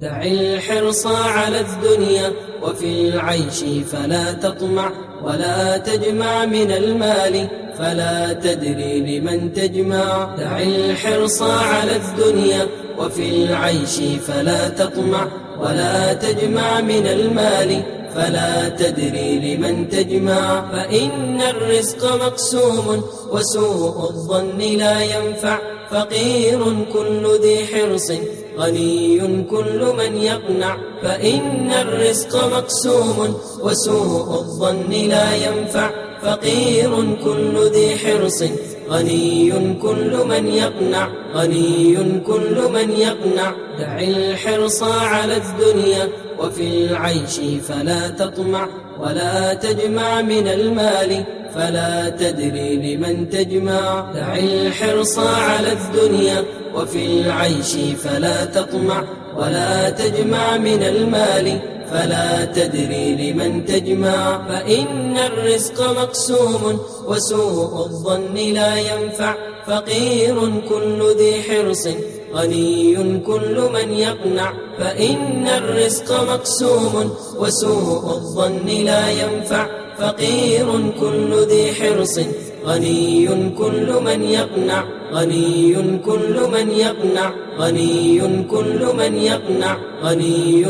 دع الحرص على الدنيا وفي العيش فلا تطمع ولا تجمع من المال فلا تدري لمن تجمع. دع الحرص على الدنيا وفي العيش فلا تطمع ولا تجمع من المال فلا تدري لمن تجمع. فإن الرزق مقسوم وسوء الظن لا ينفع. فقير كل ذي حرص غني كل من يقنع فإن الرزق مقسوم وسوء الظن لا ينفع فقير كل ذي حرص غني كل من يقنع غني كل من يقنع دع الحرص على الدنيا وفي العيش فلا تطمع ولا تجمع من المال فلا تدري لمن تجمع. دع الحرص على الدنيا وفي العيش فلا تطمع. ولا تجمع من المال فلا تدري لمن تجمع. فإن الرزق مقسوم وسوء الظن لا ينفع. فقير كل ذي حرص غني كل من يقنع. فإن الرزق مقسوم وسوء الظن لا ينفع. فقير كل ذي حرص غني كل من يقنع غني كل من يقنع غني كل من يقنع غني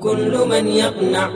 كل من يقنع.